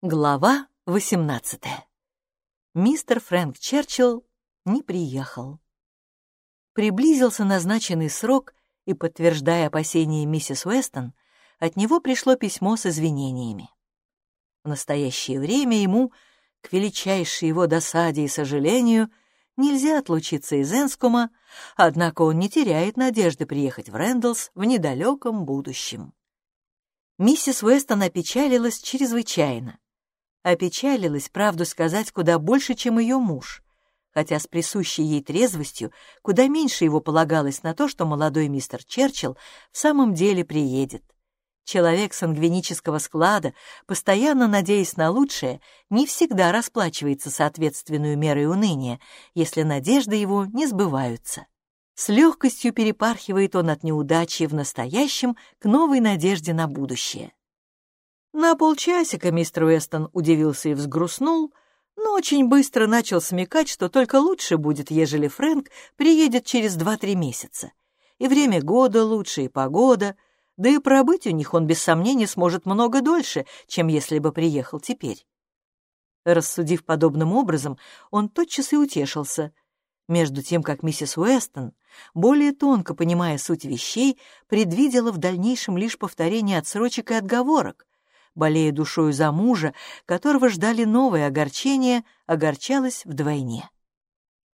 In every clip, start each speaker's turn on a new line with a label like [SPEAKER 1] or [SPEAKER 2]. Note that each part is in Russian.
[SPEAKER 1] Глава 18. Мистер Фрэнк Черчилл не приехал. Приблизился назначенный срок, и, подтверждая опасения миссис Уэстон, от него пришло письмо с извинениями. В настоящее время ему, к величайшей его досаде и сожалению, нельзя отлучиться из Энскума, однако он не теряет надежды приехать в Рэндаллс в недалеком будущем. Миссис Уэстон опечалилась чрезвычайно опечалилась, правду сказать, куда больше, чем ее муж, хотя с присущей ей трезвостью куда меньше его полагалось на то, что молодой мистер Черчилл в самом деле приедет. Человек сангвинического склада, постоянно надеясь на лучшее, не всегда расплачивается соответственную мерой уныния, если надежды его не сбываются. С легкостью перепархивает он от неудачи в настоящем к новой надежде на будущее. На полчасика мистер Уэстон удивился и взгрустнул, но очень быстро начал смекать, что только лучше будет, ежели Фрэнк приедет через два-три месяца. И время года лучше, и погода, да и пробыть у них он без сомнения сможет много дольше, чем если бы приехал теперь. Рассудив подобным образом, он тотчас и утешился. Между тем, как миссис Уэстон, более тонко понимая суть вещей, предвидела в дальнейшем лишь повторение отсрочек и отговорок, болея душою за мужа, которого ждали новые огорчения, огорчалась вдвойне.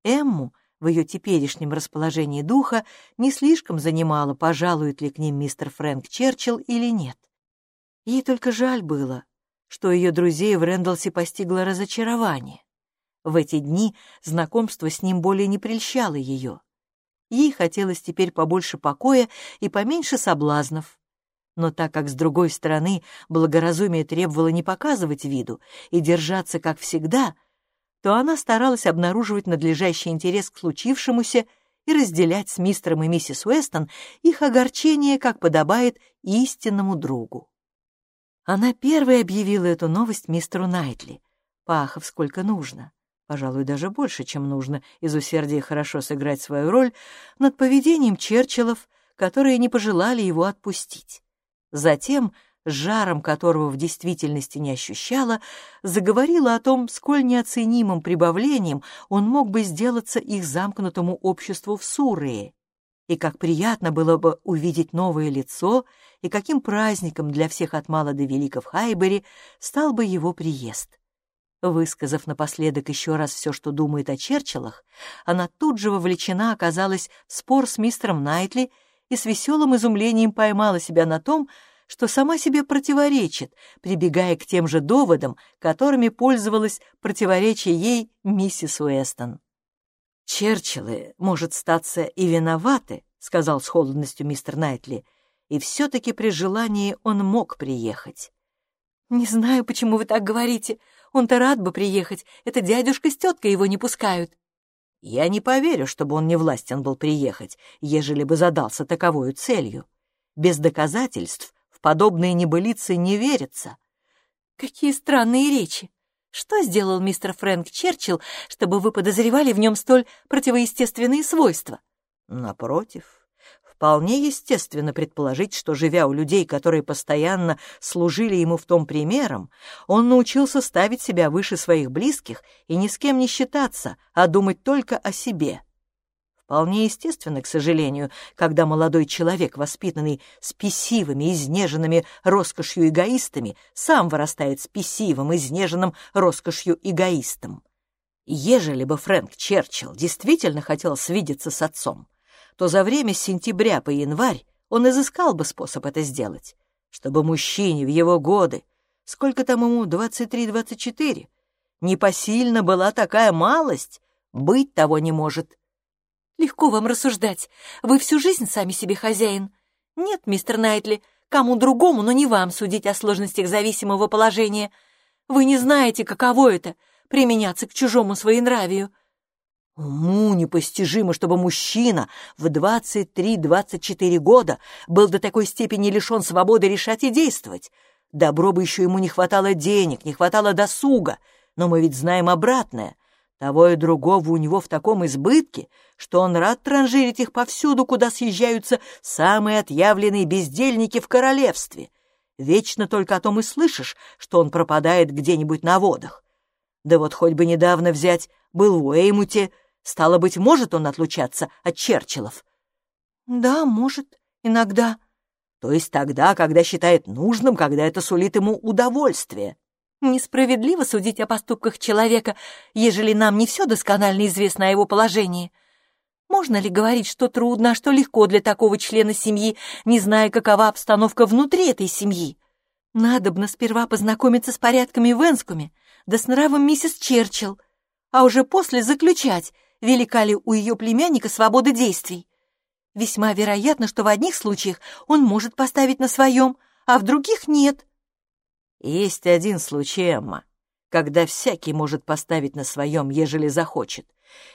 [SPEAKER 1] Эмму в ее теперешнем расположении духа не слишком занимало, пожалует ли к ним мистер Фрэнк Черчилл или нет. Ей только жаль было, что ее друзей в Рэндалсе постигло разочарование. В эти дни знакомство с ним более не прельщало ее. Ей хотелось теперь побольше покоя и поменьше соблазнов, но так как, с другой стороны, благоразумие требовало не показывать виду и держаться как всегда, то она старалась обнаруживать надлежащий интерес к случившемуся и разделять с мистером и миссис Уэстон их огорчение, как подобает истинному другу. Она первой объявила эту новость мистеру Найтли, пахав сколько нужно, пожалуй, даже больше, чем нужно, из усердия хорошо сыграть свою роль над поведением Черчиллов, которые не пожелали его отпустить. Затем, жаром которого в действительности не ощущала, заговорила о том, сколь неоценимым прибавлением он мог бы сделаться их замкнутому обществу в Суррее, и как приятно было бы увидеть новое лицо, и каким праздником для всех от мала до велика в Хайбере стал бы его приезд. Высказав напоследок еще раз все, что думает о Черчиллах, она тут же вовлечена оказалась в спор с мистером Найтли и с веселым изумлением поймала себя на том, что сама себе противоречит, прибегая к тем же доводам, которыми пользовалась противоречие ей миссис Уэстон. «Черчиллы, может, статься и виноваты», — сказал с холодностью мистер Найтли, «и все-таки при желании он мог приехать». «Не знаю, почему вы так говорите. Он-то рад бы приехать. Это дядюшка с теткой его не пускают». Я не поверю, чтобы он не властен был приехать, ежели бы задался таковою целью. Без доказательств в подобные небылицы не верится. Какие странные речи! Что сделал мистер Фрэнк Черчилл, чтобы вы подозревали в нем столь противоестественные свойства? Напротив, Вполне естественно предположить, что, живя у людей, которые постоянно служили ему в том примером, он научился ставить себя выше своих близких и ни с кем не считаться, а думать только о себе. Вполне естественно, к сожалению, когда молодой человек, воспитанный спесивыми, изнеженными роскошью эгоистами, сам вырастает спесивым, изнеженным роскошью эгоистом. Ежели бы Фрэнк Черчилл действительно хотел свидеться с отцом, то за время с сентября по январь он изыскал бы способ это сделать, чтобы мужчине в его годы, сколько там ему, 23-24, непосильна была такая малость, быть того не может. Легко вам рассуждать. Вы всю жизнь сами себе хозяин. Нет, мистер Найтли, кому другому, но не вам судить о сложностях зависимого положения. Вы не знаете, каково это — применяться к чужому своенравию. Уму непостижимо, чтобы мужчина в 23-24 года был до такой степени лишен свободы решать и действовать. Добро бы еще ему не хватало денег, не хватало досуга, но мы ведь знаем обратное. Того и другого у него в таком избытке, что он рад транжирить их повсюду, куда съезжаются самые отъявленные бездельники в королевстве. Вечно только о том и слышишь, что он пропадает где-нибудь на водах. Да вот хоть бы недавно взять, был в Уэймуте, стало быть, может он отлучаться от Черчиллов?
[SPEAKER 2] Да, может, иногда.
[SPEAKER 1] То есть тогда, когда считает нужным, когда это сулит ему удовольствие.
[SPEAKER 2] Несправедливо судить о поступках человека, ежели нам не все досконально известно о его положении. Можно ли говорить, что трудно, а что легко для такого члена семьи, не зная, какова обстановка внутри этой семьи? Надобно сперва познакомиться с порядками в Энскуме, да с нравом миссис Черчилл, а уже после заключать, велика ли у ее племянника свобода действий. Весьма вероятно, что в одних случаях он может поставить на своем, а в других нет.
[SPEAKER 1] Есть один случай, Эмма, когда всякий может поставить на своем, ежели захочет.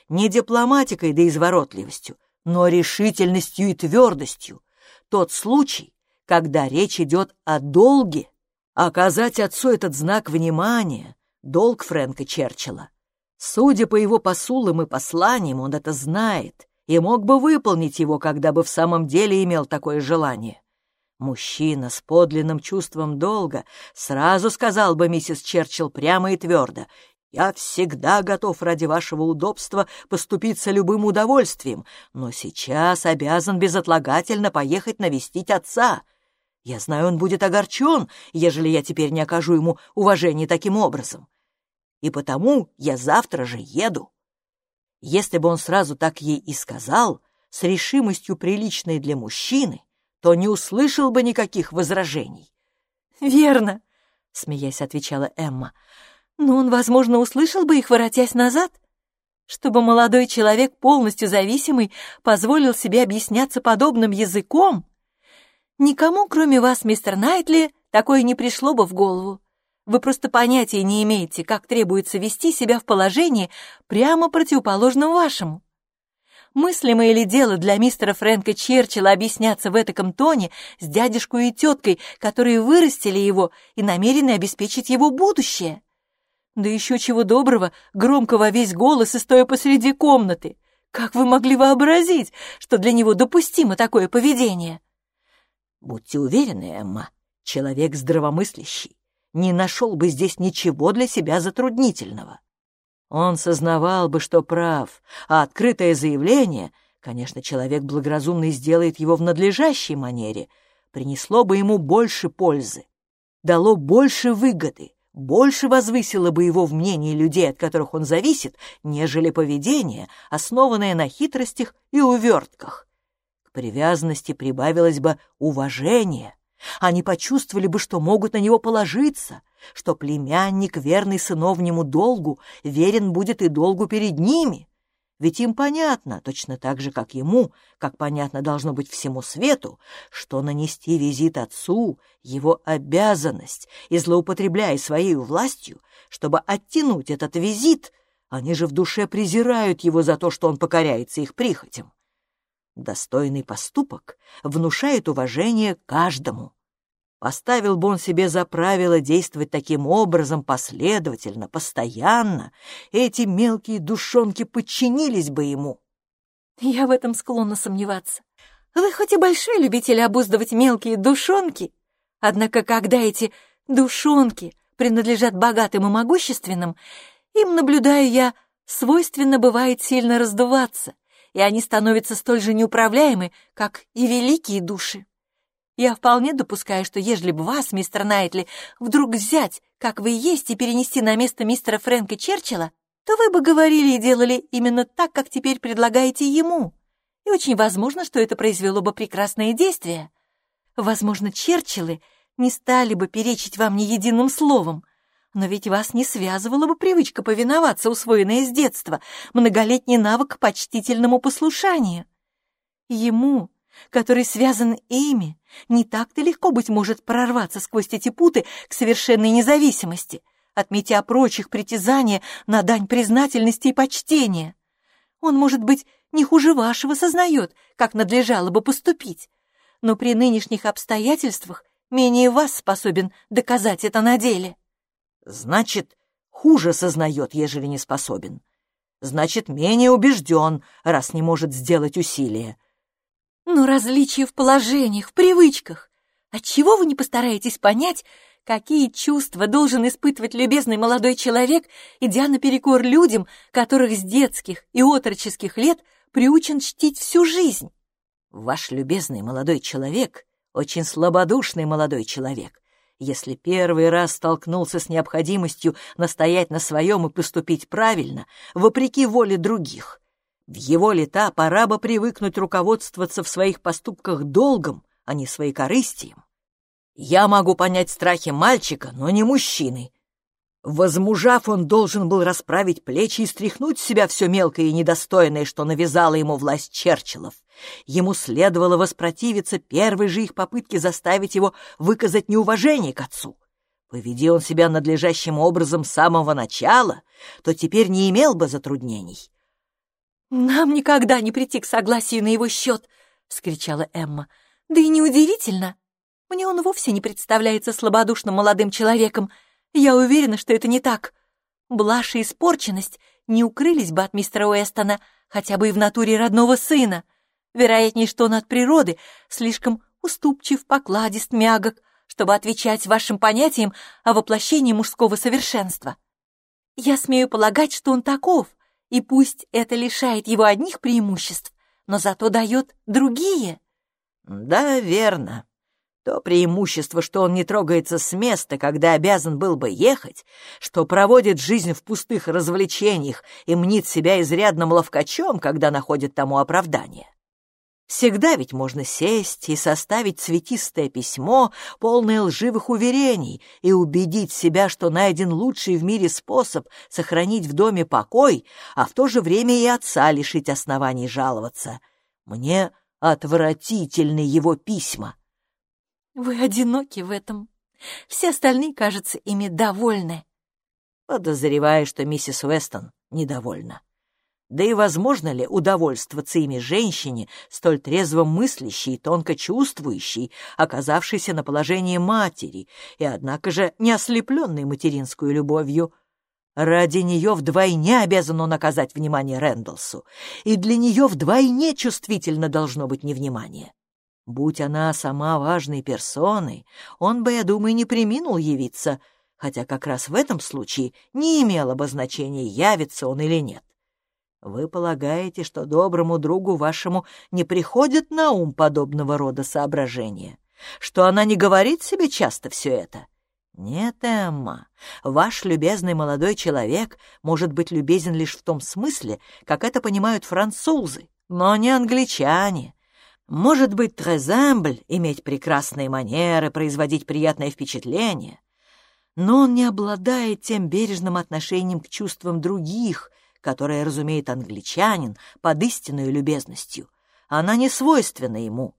[SPEAKER 1] Не дипломатикой да изворотливостью, но решительностью и твердостью. Тот случай, когда речь идет о долге. Оказать отцу этот знак внимания — долг Фрэнка Черчилла. Судя по его посулам и посланиям, он это знает и мог бы выполнить его, когда бы в самом деле имел такое желание. Мужчина с подлинным чувством долга сразу сказал бы миссис Черчилл прямо и твердо, «Я всегда готов ради вашего удобства поступиться любым удовольствием, но сейчас обязан безотлагательно поехать навестить отца. Я знаю, он будет огорчен, ежели я теперь не окажу ему уважения таким образом. И потому я завтра же еду». Если бы он сразу так ей и сказал, с решимостью приличной для мужчины, то не услышал бы никаких возражений.
[SPEAKER 2] «Верно», — смеясь отвечала Эмма. «Но он, возможно, услышал бы их, воротясь назад, чтобы молодой человек, полностью зависимый, позволил себе объясняться подобным языком. Никому, кроме вас, мистер Найтли, такое не пришло бы в голову. Вы просто понятия не имеете, как требуется вести себя в положении, прямо противоположном вашему. Мыслимое ли дело для мистера Фрэнка Черчилла объясняться в этаком тоне с дядюшкой и теткой, которые вырастили его и намерены обеспечить его будущее? Да еще чего доброго, громко во весь голос и стоя посреди комнаты. Как вы могли вообразить, что для него допустимо такое поведение?
[SPEAKER 1] Будьте уверены, Эмма, человек здравомыслящий не нашел бы здесь ничего для себя затруднительного. Он сознавал бы, что прав, а открытое заявление, конечно, человек благоразумный сделает его в надлежащей манере, принесло бы ему больше пользы, дало больше выгоды, больше возвысило бы его в мнении людей, от которых он зависит, нежели поведение, основанное на хитростях и увертках. К привязанности прибавилось бы уважение, они почувствовали бы, что могут на него положиться, что племянник, верный сыновнему долгу, верен будет и долгу перед ними. Ведь им понятно, точно так же, как ему, как понятно должно быть всему свету, что нанести визит отцу — его обязанность, и злоупотребляя своей властью, чтобы оттянуть этот визит, они же в душе презирают его за то, что он покоряется их прихотям. Достойный поступок внушает уважение каждому. Поставил бы он себе за правило действовать таким образом последовательно, постоянно, эти мелкие душонки подчинились бы ему.
[SPEAKER 2] Я в этом склонна сомневаться. Вы хоть и большой любитель обуздывать мелкие душонки, однако когда эти душонки принадлежат богатым и могущественным, им, наблюдаю я, свойственно бывает сильно раздуваться — и они становятся столь же неуправляемы, как и великие души. Я вполне допускаю, что ежели бы вас, мистер Найтли, вдруг взять, как вы есть, и перенести на место мистера Фрэнка Черчилла, то вы бы говорили и делали именно так, как теперь предлагаете ему. И очень возможно, что это произвело бы прекрасное действие. Возможно, Черчиллы не стали бы перечить вам ни единым словом, но ведь вас не связывала бы привычка повиноваться, усвоенная с детства, многолетний навык к почтительному послушанию. Ему, который связан ими, не так-то легко, быть может, прорваться сквозь эти путы к совершенной независимости, отметя прочих притязания на дань признательности и почтения. Он, может быть, не хуже вашего сознает, как надлежало бы поступить, но при нынешних обстоятельствах менее вас способен доказать это на деле.
[SPEAKER 1] Значит, хуже сознает, ежели не способен. Значит, менее убежден, раз не может сделать усилия.
[SPEAKER 2] Но различия в положениях, в привычках, Отчего вы не постараетесь понять, какие чувства должен испытывать любезный молодой человек, идя наперекор людям, которых с детских и отроческих лет приучен чтить всю жизнь?
[SPEAKER 1] Ваш любезный молодой человек — очень слабодушный молодой человек. Если первый раз столкнулся с необходимостью настоять на своем и поступить правильно, вопреки воле других, в его лета пора бы привыкнуть руководствоваться в своих поступках долгом, а не своей корыстием. Я могу понять страхи мальчика, но не мужчины. Возмужав, он должен был расправить плечи и стряхнуть с себя все мелкое и недостойное, что навязала ему власть Черчиллов. Ему следовало воспротивиться первой же их попытке заставить его выказать неуважение к отцу. Поведи он себя надлежащим образом с самого начала, то теперь не имел бы затруднений.
[SPEAKER 2] «Нам никогда не прийти к согласию на его счет!» — вскричала Эмма. «Да и неудивительно. Мне он вовсе не представляется слабодушным молодым человеком, я уверена, что это не так. Блажь и испорченность не укрылись бы от мистера Уэстона, хотя бы и в натуре родного сына. Вероятнее, что он от природы слишком уступчив, покладист, мягок, чтобы отвечать вашим понятиям о воплощении мужского совершенства. Я смею полагать, что он таков, и пусть это лишает его одних преимуществ, но зато дает другие.
[SPEAKER 1] Да, верно, то преимущество, что он не трогается с места, когда обязан был бы ехать, что проводит жизнь в пустых развлечениях и мнит себя изрядным ловкачом, когда находит тому оправдание. Всегда ведь можно сесть и составить цветистое письмо, полное лживых уверений, и убедить себя, что найден лучший в мире способ сохранить в доме покой, а в то же время и отца лишить оснований жаловаться. Мне отвратительны его письма.
[SPEAKER 2] Вы одиноки в этом. Все остальные, кажется, ими довольны.
[SPEAKER 1] Подозреваю, что миссис Уэстон недовольна. Да и возможно ли удовольствоваться ими женщине, столь трезво мыслящей и тонко чувствующей, оказавшейся на положении матери, и, однако же, не ослепленной материнскую любовью? Ради нее вдвойне обязан он оказать внимание Рэндалсу, и для нее вдвойне чувствительно должно быть невнимание. Будь она сама важной персоной, он бы, я думаю, не приминул явиться, хотя как раз в этом случае не имело бы значения, явится он или нет. Вы полагаете, что доброму другу вашему не приходит на ум подобного рода соображения? Что она не говорит себе часто все это? Нет, Эмма, ваш любезный молодой человек может быть любезен лишь в том смысле, как это понимают французы, но не англичане. Может быть, трезембль, иметь прекрасные манеры, производить приятное впечатление, но он не обладает тем бережным отношением к чувствам других, которое разумеет англичанин под истинной любезностью. Она не свойственна ему.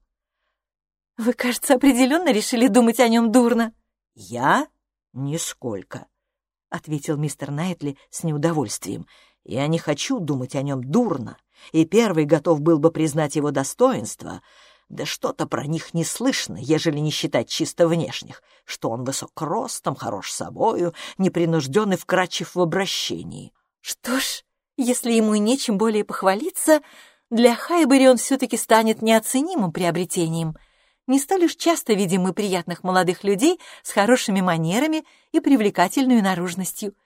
[SPEAKER 2] «Вы, кажется, определенно решили думать о нем дурно».
[SPEAKER 1] «Я? Нисколько», — ответил мистер Найтли с неудовольствием. «Я не хочу думать о нем дурно и первый готов был бы признать его достоинство, да что-то про них не слышно, ежели не считать чисто внешних, что он высок ростом, хорош собою, непринужден и вкрадчив в обращении.
[SPEAKER 2] Что ж, если ему и нечем более похвалиться, для Хайбери он все-таки станет неоценимым приобретением. Не столь уж часто видим мы приятных молодых людей с хорошими манерами и привлекательной наружностью —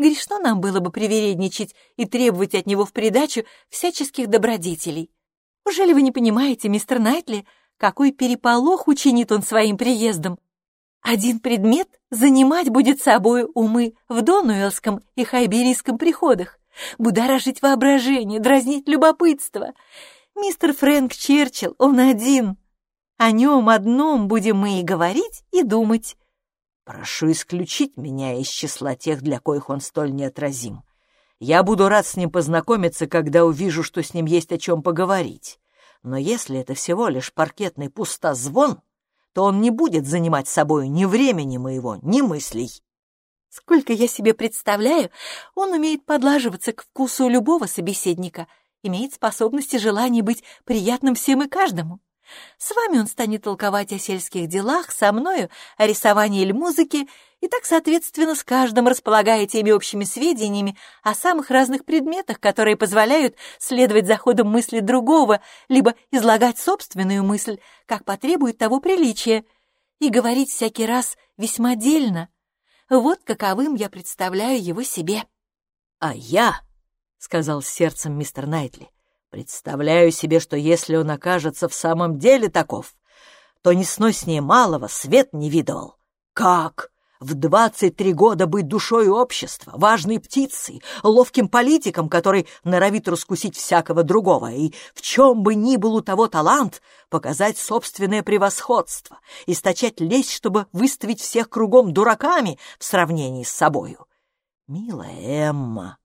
[SPEAKER 2] Грешно нам было бы привередничать и требовать от него в придачу всяческих добродетелей. Ужели вы не понимаете, мистер Найтли, какой переполох учинит он своим приездом? Один предмет занимать будет собой умы в Донуэлском и Хайберийском приходах, будоражить воображение, дразнить любопытство. Мистер Фрэнк Черчилл, он один. О нем одном будем мы и говорить, и думать.
[SPEAKER 1] Прошу исключить меня из числа тех, для коих он столь неотразим. Я буду рад с ним познакомиться, когда увижу, что с ним есть о чем поговорить. Но если это всего лишь паркетный пустозвон, то он не будет занимать собою ни времени моего, ни мыслей.
[SPEAKER 2] Сколько я себе представляю, он умеет подлаживаться к вкусу любого собеседника, имеет способность и желание быть приятным всем и каждому. С вами он станет толковать о сельских делах, со мною о рисовании или музыке, и так, соответственно, с каждым располагая теми общими сведениями о самых разных предметах, которые позволяют следовать за ходом мысли другого, либо излагать собственную мысль, как потребует того приличия. и говорить всякий раз весьма дельно. Вот каковым я представляю его себе.
[SPEAKER 1] «А я», — сказал сердцем мистер Найтли, — «представляю себе, что если он окажется в самом деле таков, то несноснее малого свет не видывал. Как? В двадцать три года быть душой общества, важной птицей, ловким политиком, который норовит раскусить всякого другого, и в чем бы ни был у того талант, показать собственное превосходство, источать лесть, чтобы выставить всех кругом дураками в сравнении с собою. Милая Эмма,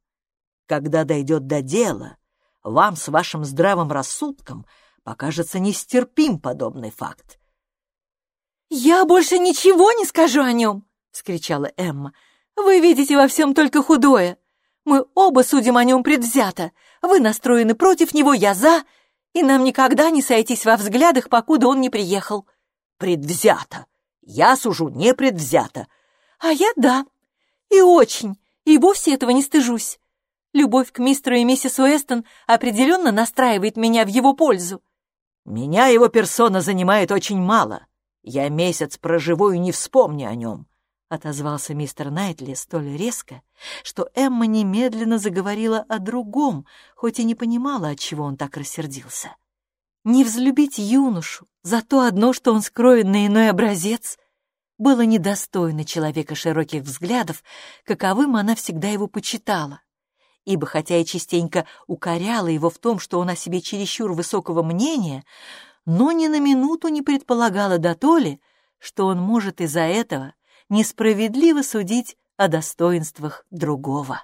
[SPEAKER 1] когда дойдет до дела, вам с вашим здравым рассудком покажется нестерпим подобный факт.
[SPEAKER 2] «Я больше ничего не скажу о нем!» — скричала Эмма. «Вы видите во всем только худое. Мы оба судим о нем предвзято. Вы настроены против него, я за, и нам никогда не сойтись во взглядах, покуда он не приехал».
[SPEAKER 1] «Предвзято! Я сужу не предвзято!»
[SPEAKER 2] «А я да. И очень, и вовсе этого не стыжусь. Любовь к мистеру и миссис Уэстон определенно настраивает меня в его пользу».
[SPEAKER 1] «Меня его персона занимает очень мало. Я месяц проживу и не вспомню о нем. — отозвался мистер Найтли столь резко, что Эмма немедленно заговорила о другом, хоть и не понимала, от чего он так рассердился. Не взлюбить юношу за то одно, что он скроен на иной образец, было недостойно человека широких взглядов, каковым она всегда его почитала. Ибо хотя и частенько укоряла его в том, что он о себе чересчур высокого мнения, но ни на минуту не предполагала до то ли, что он может из-за этого несправедливо судить о достоинствах другого.